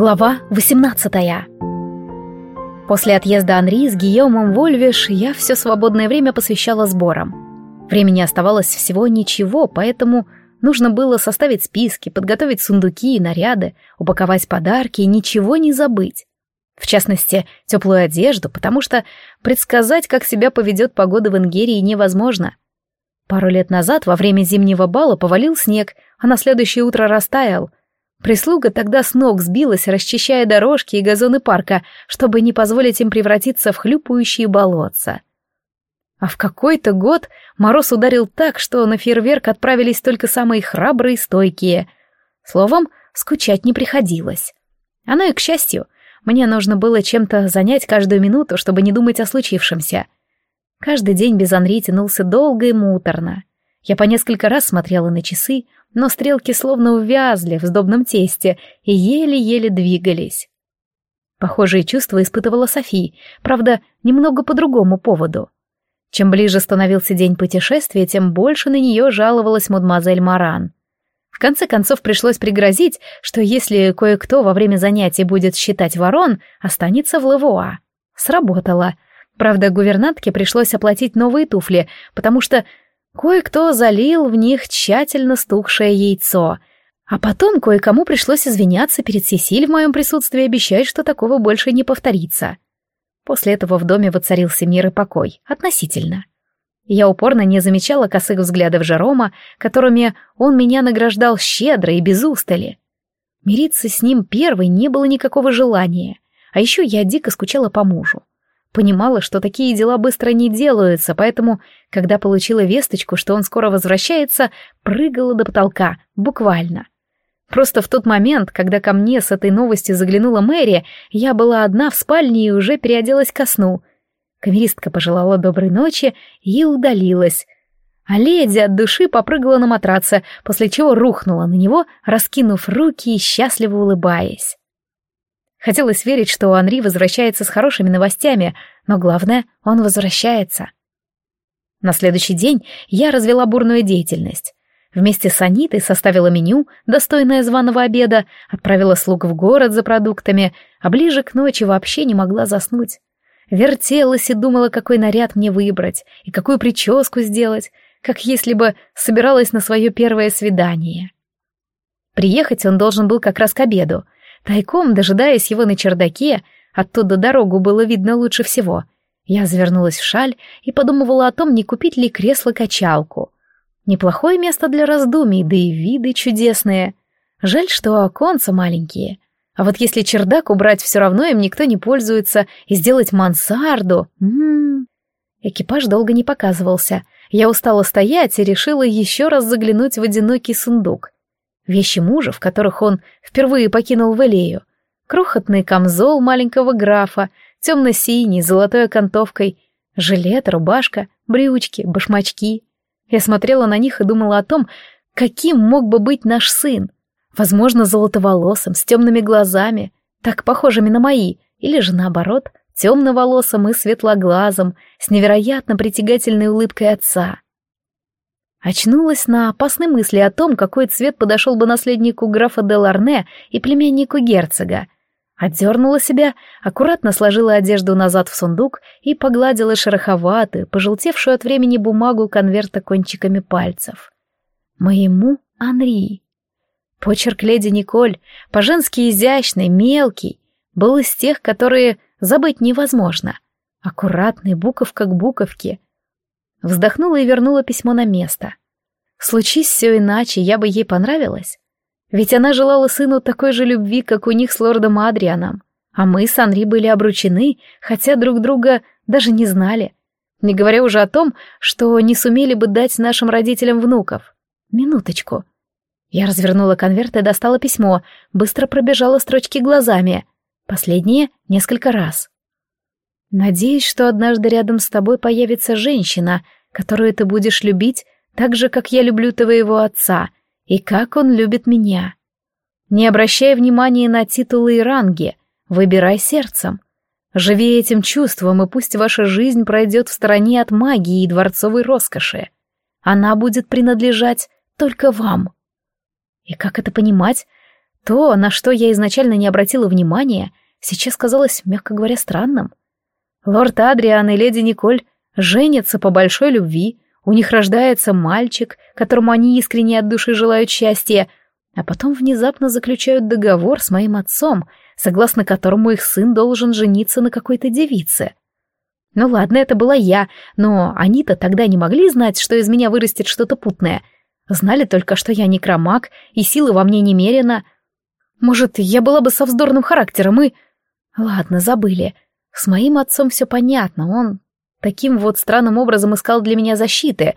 Глава 18 После отъезда Анри с Гийомом в Ольвиш я все свободное время посвящала сборам. Времени оставалось всего ничего, поэтому нужно было составить списки, подготовить сундуки и наряды, упаковать подарки и ничего не забыть. В частности, теплую одежду, потому что предсказать, как себя поведет погода в Ингерии, невозможно. Пару лет назад во время зимнего бала повалил снег, а на следующее утро растаял — Прислуга тогда с ног сбилась, расчищая дорожки и газоны парка, чтобы не позволить им превратиться в хлюпающие болотца. А в какой-то год мороз ударил так, что на фейерверк отправились только самые храбрые и стойкие. Словом, скучать не приходилось. Оно и к счастью, мне нужно было чем-то занять каждую минуту, чтобы не думать о случившемся. Каждый день без Анри тянулся долго и муторно. Я по несколько раз смотрела на часы, но стрелки словно увязли в сдобном тесте и еле-еле двигались. Похожие чувства испытывала Софи, правда, немного по другому поводу. Чем ближе становился день путешествия, тем больше на нее жаловалась мадемуазель Маран. В конце концов пришлось пригрозить, что если кое-кто во время занятий будет считать ворон, останется в Лавуа. Сработало. Правда, гувернантке пришлось оплатить новые туфли, потому что Кое-кто залил в них тщательно стухшее яйцо, а потом кое-кому пришлось извиняться перед Сесиль в моем присутствии и обещать, что такого больше не повторится. После этого в доме воцарился мир и покой, относительно. Я упорно не замечала косых взглядов Жерома, которыми он меня награждал щедро и без устали. Мириться с ним первой не было никакого желания, а еще я дико скучала по мужу. Понимала, что такие дела быстро не делаются, поэтому, когда получила весточку, что он скоро возвращается, прыгала до потолка, буквально. Просто в тот момент, когда ко мне с этой новостью заглянула Мэри, я была одна в спальне и уже переоделась ко сну. Камеристка пожелала доброй ночи и удалилась. А леди от души попрыгала на матраце, после чего рухнула на него, раскинув руки и счастливо улыбаясь. Хотелось верить, что Анри возвращается с хорошими новостями, но главное, он возвращается. На следующий день я развела бурную деятельность. Вместе с Анитой составила меню, достойное званого обеда, отправила слуг в город за продуктами, а ближе к ночи вообще не могла заснуть. Вертелась и думала, какой наряд мне выбрать и какую прическу сделать, как если бы собиралась на свое первое свидание. Приехать он должен был как раз к обеду — Тайком, дожидаясь его на чердаке, оттуда дорогу было видно лучше всего, я завернулась в шаль и подумывала о том, не купить ли кресло-качалку. Неплохое место для раздумий, да и виды чудесные. Жаль, что оконца маленькие. А вот если чердак убрать, все равно им никто не пользуется, и сделать мансарду... М м-м. -м -м. Экипаж долго не показывался. Я устала стоять и решила еще раз заглянуть в одинокий сундук. Вещи мужа, в которых он впервые покинул Валею. Крохотный камзол маленького графа, темно-синий, золотой окантовкой, жилет, рубашка, брючки, башмачки. Я смотрела на них и думала о том, каким мог бы быть наш сын. Возможно, золотоволосым, с темными глазами, так похожими на мои, или же наоборот, темноволосым и светлоглазым, с невероятно притягательной улыбкой отца. Очнулась на опасной мысли о том, какой цвет подошел бы наследнику графа де Ларне и племяннику герцога. Отдернула себя, аккуратно сложила одежду назад в сундук и погладила шероховатую, пожелтевшую от времени бумагу конверта кончиками пальцев. Моему Анри. Почерк леди Николь, по-женски изящный, мелкий, был из тех, которые забыть невозможно. Аккуратный, буковка к буковке — Вздохнула и вернула письмо на место. Случись все иначе, я бы ей понравилась. Ведь она желала сыну такой же любви, как у них с лордом Адрианом. А мы с Анри были обручены, хотя друг друга даже не знали. Не говоря уже о том, что не сумели бы дать нашим родителям внуков. Минуточку. Я развернула конверт и достала письмо, быстро пробежала строчки глазами. Последние несколько раз. Надеюсь, что однажды рядом с тобой появится женщина, которую ты будешь любить так же, как я люблю твоего отца, и как он любит меня. Не обращай внимания на титулы и ранги, выбирай сердцем. Живи этим чувством, и пусть ваша жизнь пройдет в стороне от магии и дворцовой роскоши. Она будет принадлежать только вам. И как это понимать? То, на что я изначально не обратила внимания, сейчас казалось, мягко говоря, странным. Лорд Адриан и леди Николь женятся по большой любви, у них рождается мальчик, которому они искренне от души желают счастья, а потом внезапно заключают договор с моим отцом, согласно которому их сын должен жениться на какой-то девице. Ну ладно, это была я, но они-то тогда не могли знать, что из меня вырастет что-то путное. Знали только, что я некромаг, и силы во мне немерено. Может, я была бы со вздорным характером и... Ладно, забыли. С моим отцом все понятно, он таким вот странным образом искал для меня защиты.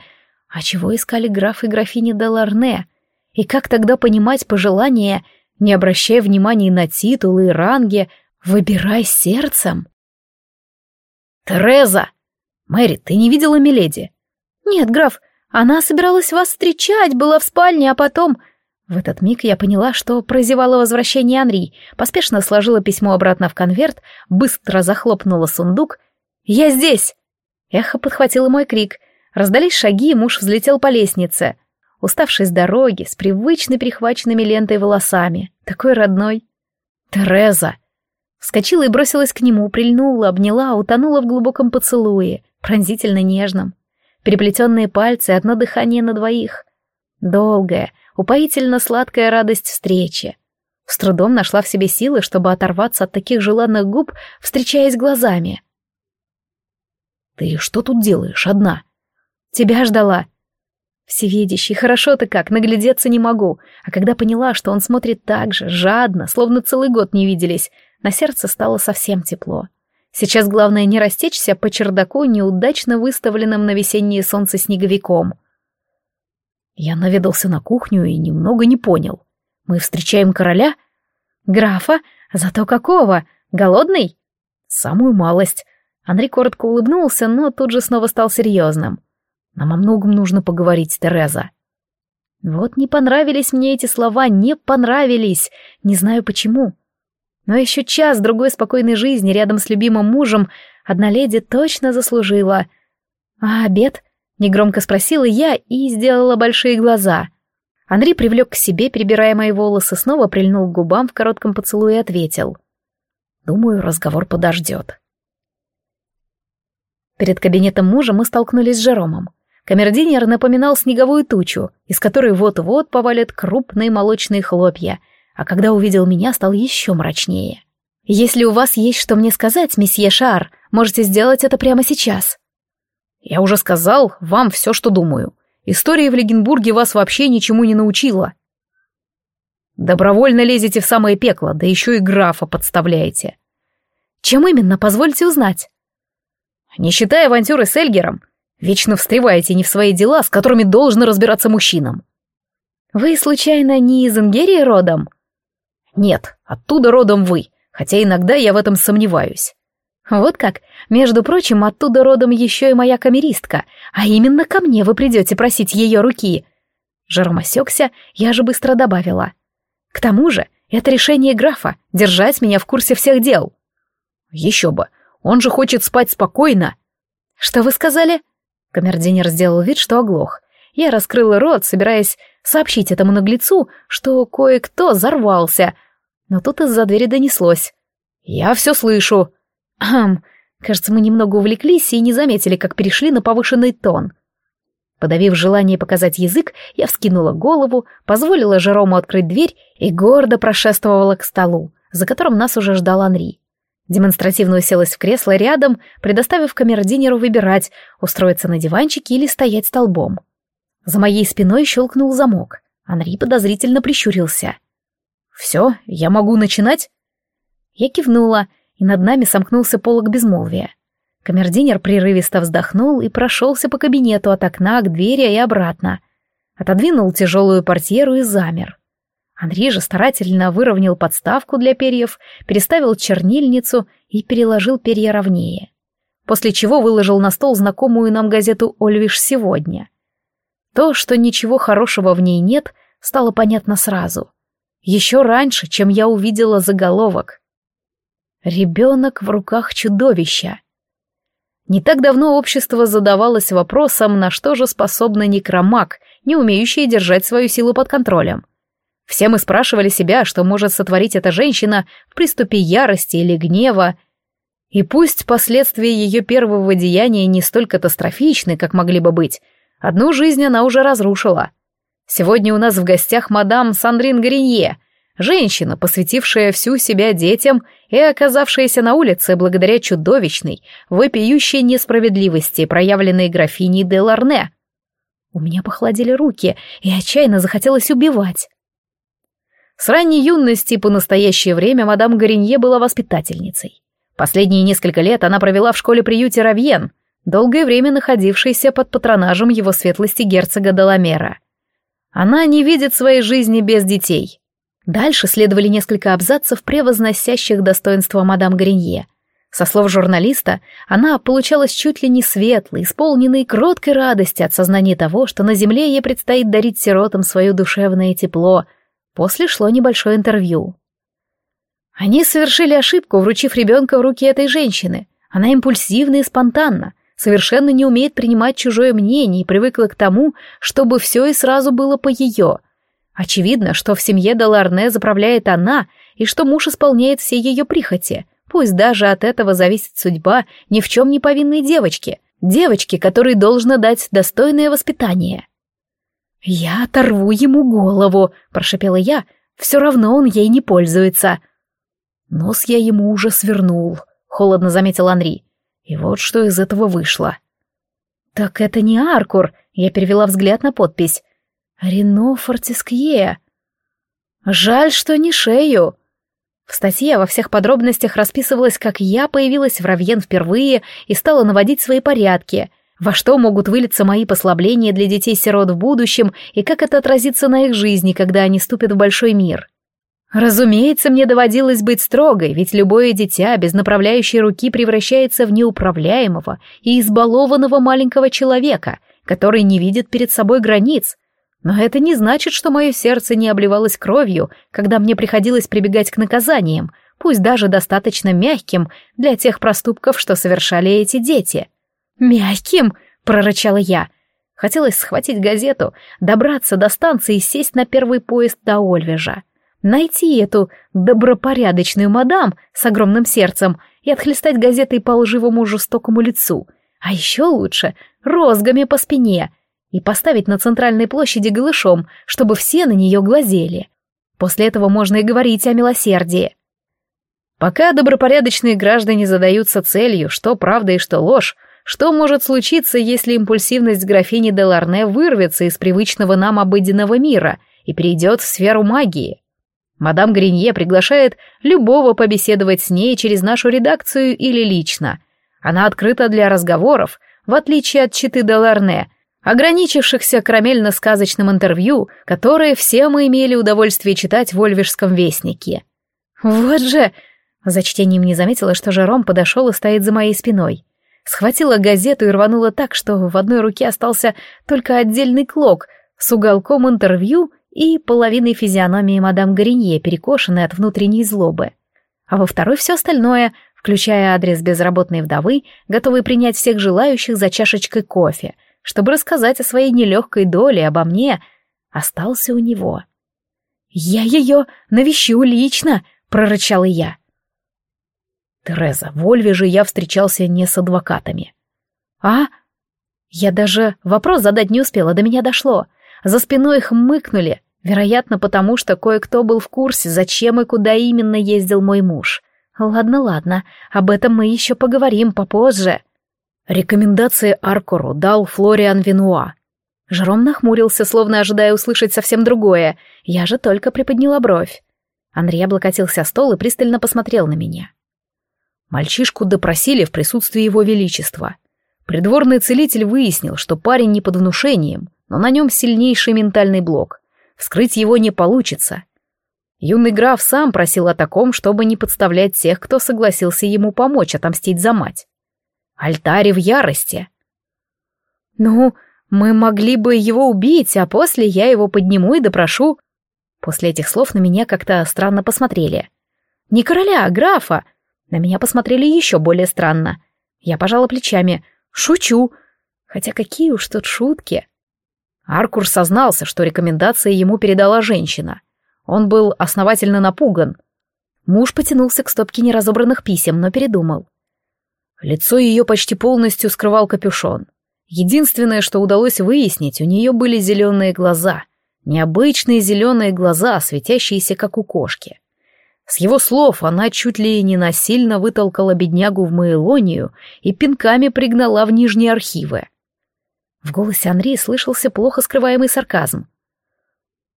А чего искали граф и графиня де Ларне? И как тогда понимать пожелания, не обращая внимания на титулы и ранги, выбирай сердцем? «Тереза! Мэри, ты не видела Миледи?» «Нет, граф, она собиралась вас встречать, была в спальне, а потом...» В этот миг я поняла, что прозевала возвращение Анри, поспешно сложила письмо обратно в конверт, быстро захлопнула сундук. «Я здесь!» Эхо подхватило мой крик. Раздались шаги, и муж взлетел по лестнице. Уставший с дороги, с привычно перехваченными лентой волосами. Такой родной. «Тереза!» Вскочила и бросилась к нему, прильнула, обняла, утонула в глубоком поцелуе, пронзительно нежном. Переплетенные пальцы, одно дыхание на двоих. Долгая, упоительно сладкая радость встречи. С трудом нашла в себе силы, чтобы оторваться от таких желанных губ, встречаясь глазами. «Ты что тут делаешь одна?» «Тебя ждала». Всевидящий, хорошо ты как, наглядеться не могу. А когда поняла, что он смотрит так же, жадно, словно целый год не виделись, на сердце стало совсем тепло. Сейчас главное не растечься по чердаку неудачно выставленным на весеннее солнце снеговиком. Я наведался на кухню и немного не понял. Мы встречаем короля? Графа? Зато какого? Голодный? Самую малость. Андрей коротко улыбнулся, но тут же снова стал серьезным. Нам о многом нужно поговорить, Тереза. Вот не понравились мне эти слова, не понравились. Не знаю почему. Но еще час-другой спокойной жизни рядом с любимым мужем одна леди точно заслужила. «А обед?» — негромко спросила я и сделала большие глаза. Андрей привлек к себе, перебирая мои волосы, снова прильнул к губам в коротком поцелуе и ответил. «Думаю, разговор подождет». Перед кабинетом мужа мы столкнулись с Жеромом. Камердинер напоминал снеговую тучу, из которой вот-вот повалят крупные молочные хлопья — а когда увидел меня, стал еще мрачнее. «Если у вас есть что мне сказать, месье Шар, можете сделать это прямо сейчас». «Я уже сказал вам все, что думаю. История в Легенбурге вас вообще ничему не научила». «Добровольно лезете в самое пекло, да еще и графа подставляете». «Чем именно, позвольте узнать?» «Не считая авантюры с Эльгером, вечно встреваете не в свои дела, с которыми должны разбираться мужчинам». «Вы, случайно, не из Ингерии родом?» Нет, оттуда родом вы, хотя иногда я в этом сомневаюсь. Вот как. Между прочим, оттуда родом еще и моя камеристка, а именно ко мне вы придете просить ее руки. Жером осекся, я же быстро добавила. К тому же, это решение графа — держать меня в курсе всех дел. Еще бы, он же хочет спать спокойно. Что вы сказали? Камердинер сделал вид, что оглох. Я раскрыла рот, собираясь сообщить этому наглецу, что кое-кто взорвался, но тут из-за двери донеслось. «Я все слышу». «Хм, кажется, мы немного увлеклись и не заметили, как перешли на повышенный тон». Подавив желание показать язык, я вскинула голову, позволила Жерому открыть дверь и гордо прошествовала к столу, за которым нас уже ждал Анри. Демонстративно уселась в кресло рядом, предоставив камердинеру выбирать, устроиться на диванчике или стоять столбом. За моей спиной щелкнул замок. Анри подозрительно прищурился. «Все, я могу начинать?» Я кивнула, и над нами сомкнулся полог безмолвия. Камердинер прерывисто вздохнул и прошелся по кабинету от окна к двери и обратно. Отодвинул тяжелую портьеру и замер. Андрей же старательно выровнял подставку для перьев, переставил чернильницу и переложил перья ровнее. После чего выложил на стол знакомую нам газету «Ольвиш сегодня». То, что ничего хорошего в ней нет, стало понятно сразу. Еще раньше, чем я увидела заголовок. «Ребенок в руках чудовища». Не так давно общество задавалось вопросом, на что же способна некромаг, не умеющая держать свою силу под контролем. Все мы спрашивали себя, что может сотворить эта женщина в приступе ярости или гнева. И пусть последствия ее первого деяния не столь катастрофичны, как могли бы быть, одну жизнь она уже разрушила. Сегодня у нас в гостях мадам Сандрин Гаринье, женщина, посвятившая всю себя детям и оказавшаяся на улице благодаря чудовищной, вопиющей несправедливости, проявленной графиней де Ларне. У меня похолодели руки, и отчаянно захотелось убивать. С ранней юности по настоящее время мадам Горинье была воспитательницей. Последние несколько лет она провела в школе-приюте Равьен, долгое время находившейся под патронажем его светлости герцога Даламера. Она не видит своей жизни без детей. Дальше следовали несколько абзацев, превозносящих достоинства мадам Горинье. Со слов журналиста, она получалась чуть ли не светлой, исполненной кроткой радости от сознания того, что на земле ей предстоит дарить сиротам свое душевное тепло — После шло небольшое интервью. Они совершили ошибку, вручив ребенка в руки этой женщины. Она импульсивна и спонтанна, совершенно не умеет принимать чужое мнение и привыкла к тому, чтобы все и сразу было по ее. Очевидно, что в семье Даларне заправляет она, и что муж исполняет все ее прихоти. Пусть даже от этого зависит судьба ни в чем не повинной девочки, девочки, которой должно дать достойное воспитание. «Я оторву ему голову», — прошепела я, — «все равно он ей не пользуется». Нос я ему уже свернул, — холодно заметил Анри. И вот что из этого вышло. «Так это не Аркур», — я перевела взгляд на подпись. «Рено Фортискье». «Жаль, что не шею». В статье во всех подробностях расписывалось, как я появилась в Равьен впервые и стала наводить свои порядки — во что могут вылиться мои послабления для детей-сирот в будущем и как это отразится на их жизни, когда они ступят в большой мир. Разумеется, мне доводилось быть строгой, ведь любое дитя без направляющей руки превращается в неуправляемого и избалованного маленького человека, который не видит перед собой границ. Но это не значит, что мое сердце не обливалось кровью, когда мне приходилось прибегать к наказаниям, пусть даже достаточно мягким для тех проступков, что совершали эти дети. «Мягким!» — прорычала я. Хотелось схватить газету, добраться до станции и сесть на первый поезд до Ольвежа. Найти эту добропорядочную мадам с огромным сердцем и отхлестать газетой по лживому жестокому лицу. А еще лучше — розгами по спине и поставить на центральной площади голышом, чтобы все на нее глазели. После этого можно и говорить о милосердии. Пока добропорядочные граждане задаются целью, что правда и что ложь, что может случиться, если импульсивность графини де Ларне вырвется из привычного нам обыденного мира и перейдет в сферу магии? Мадам Гринье приглашает любого побеседовать с ней через нашу редакцию или лично. Она открыта для разговоров, в отличие от читы де Ларне, ограничившихся карамельно-сказочным интервью, которые все мы имели удовольствие читать в Ольвежском вестнике. Вот же... За чтением не заметила, что Жером подошел и стоит за моей спиной. Схватила газету и рванула так, что в одной руке остался только отдельный клок с уголком интервью и половиной физиономии мадам Горинье, перекошенной от внутренней злобы. А во второй все остальное, включая адрес безработной вдовы, готовой принять всех желающих за чашечкой кофе, чтобы рассказать о своей нелегкой доле обо мне, остался у него. «Я ее навещу лично!» — прорычала я. Тереза, в Ольве же я встречался не с адвокатами. А? Я даже вопрос задать не успела, до меня дошло. За спиной их мыкнули, вероятно, потому что кое-кто был в курсе, зачем и куда именно ездил мой муж. Ладно, ладно, об этом мы еще поговорим попозже. Рекомендации Аркору дал Флориан Винуа. Жером нахмурился, словно ожидая услышать совсем другое. Я же только приподняла бровь. Андрей облокотился о стол и пристально посмотрел на меня. Мальчишку допросили в присутствии его величества. Придворный целитель выяснил, что парень не под внушением, но на нем сильнейший ментальный блок. Вскрыть его не получится. Юный граф сам просил о таком, чтобы не подставлять тех, кто согласился ему помочь отомстить за мать. Альтари в ярости. «Ну, мы могли бы его убить, а после я его подниму и допрошу». После этих слов на меня как-то странно посмотрели. «Не короля, а графа, на меня посмотрели еще более странно. Я пожала плечами. «Шучу!» Хотя какие уж тут шутки. Аркур сознался, что рекомендации ему передала женщина. Он был основательно напуган. Муж потянулся к стопке неразобранных писем, но передумал. Лицо ее почти полностью скрывал капюшон. Единственное, что удалось выяснить, у нее были зеленые глаза. Необычные зеленые глаза, светящиеся, как у кошки. С его слов она чуть ли не насильно вытолкала беднягу в Маэлонию и пинками пригнала в нижние архивы. В голосе Анри слышался плохо скрываемый сарказм.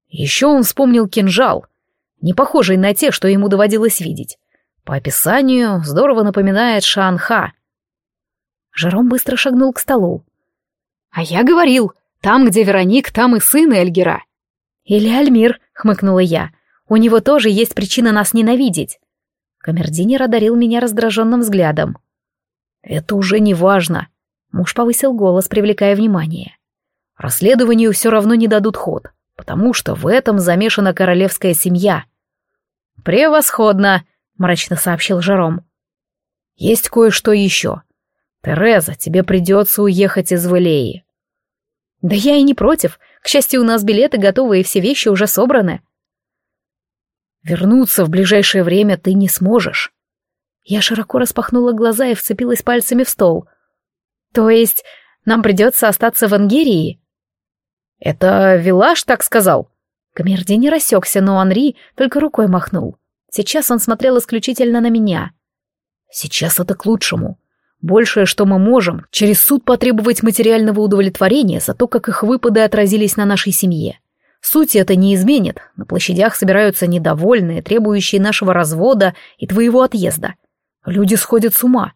Еще он вспомнил кинжал, не похожий на те, что ему доводилось видеть. По описанию здорово напоминает Шанха. Жером быстро шагнул к столу. «А я говорил, там, где Вероник, там и сын Эльгера». «Или Альмир», — хмыкнула я. «У него тоже есть причина нас ненавидеть». Камердинер одарил меня раздраженным взглядом. «Это уже не важно», — муж повысил голос, привлекая внимание. «Расследованию все равно не дадут ход потому что в этом замешана королевская семья. «Превосходно!» — мрачно сообщил Жером. «Есть кое-что еще. Тереза, тебе придется уехать из Валеи». «Да я и не против. К счастью, у нас билеты готовы и все вещи уже собраны». «Вернуться в ближайшее время ты не сможешь». Я широко распахнула глаза и вцепилась пальцами в стол. «То есть нам придется остаться в Ангерии?» «Это Вилаш так сказал?» Камерди не рассекся, но Анри только рукой махнул. Сейчас он смотрел исключительно на меня. «Сейчас это к лучшему. Большее, что мы можем, через суд потребовать материального удовлетворения за то, как их выпады отразились на нашей семье. Суть это не изменит. На площадях собираются недовольные, требующие нашего развода и твоего отъезда. Люди сходят с ума.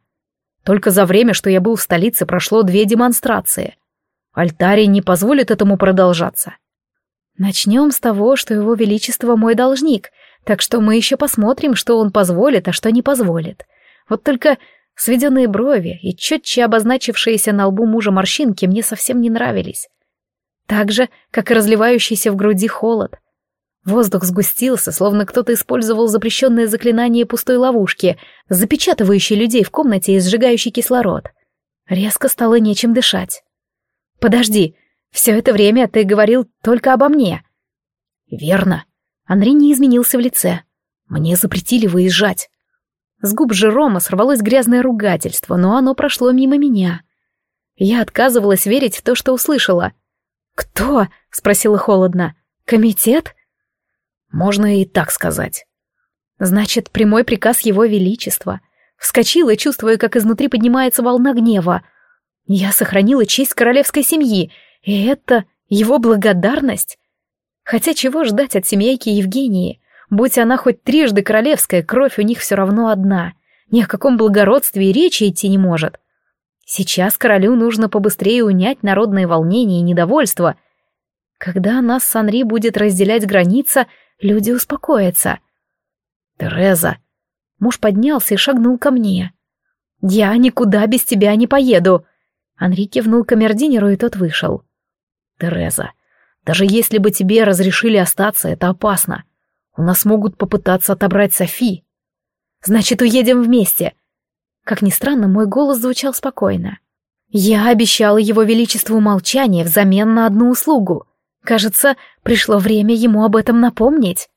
Только за время, что я был в столице, прошло две демонстрации. Альтарий не позволит этому продолжаться. Начнем с того, что его величество мой должник, так что мы еще посмотрим, что он позволит, а что не позволит. Вот только сведенные брови и четче обозначившиеся на лбу мужа морщинки мне совсем не нравились. Так же, как и разливающийся в груди холод. Воздух сгустился, словно кто-то использовал запрещенное заклинание пустой ловушки, запечатывающей людей в комнате и сжигающей кислород. Резко стало нечем дышать. «Подожди, все это время ты говорил только обо мне». «Верно». Анри не изменился в лице. «Мне запретили выезжать». С губ Жерома сорвалось грязное ругательство, но оно прошло мимо меня. Я отказывалась верить в то, что услышала. «Кто?» — спросила холодно. «Комитет?» «Можно и так сказать». «Значит, прямой приказ Его Величества». Вскочила, чувствуя, как изнутри поднимается волна гнева. Я сохранила честь королевской семьи, и это его благодарность. Хотя чего ждать от семейки Евгении? Будь она хоть трижды королевская, кровь у них все равно одна. Ни о каком благородстве и речи идти не может. Сейчас королю нужно побыстрее унять народные волнения и недовольство. Когда нас с Анри будет разделять граница, люди успокоятся. «Тереза!» Муж поднялся и шагнул ко мне. «Я никуда без тебя не поеду!» Анри кивнул камердинеру, и тот вышел. «Тереза, даже если бы тебе разрешили остаться, это опасно. У нас могут попытаться отобрать Софи». «Значит, уедем вместе». Как ни странно, мой голос звучал спокойно. Я обещала его величеству молчание взамен на одну услугу. Кажется, пришло время ему об этом напомнить.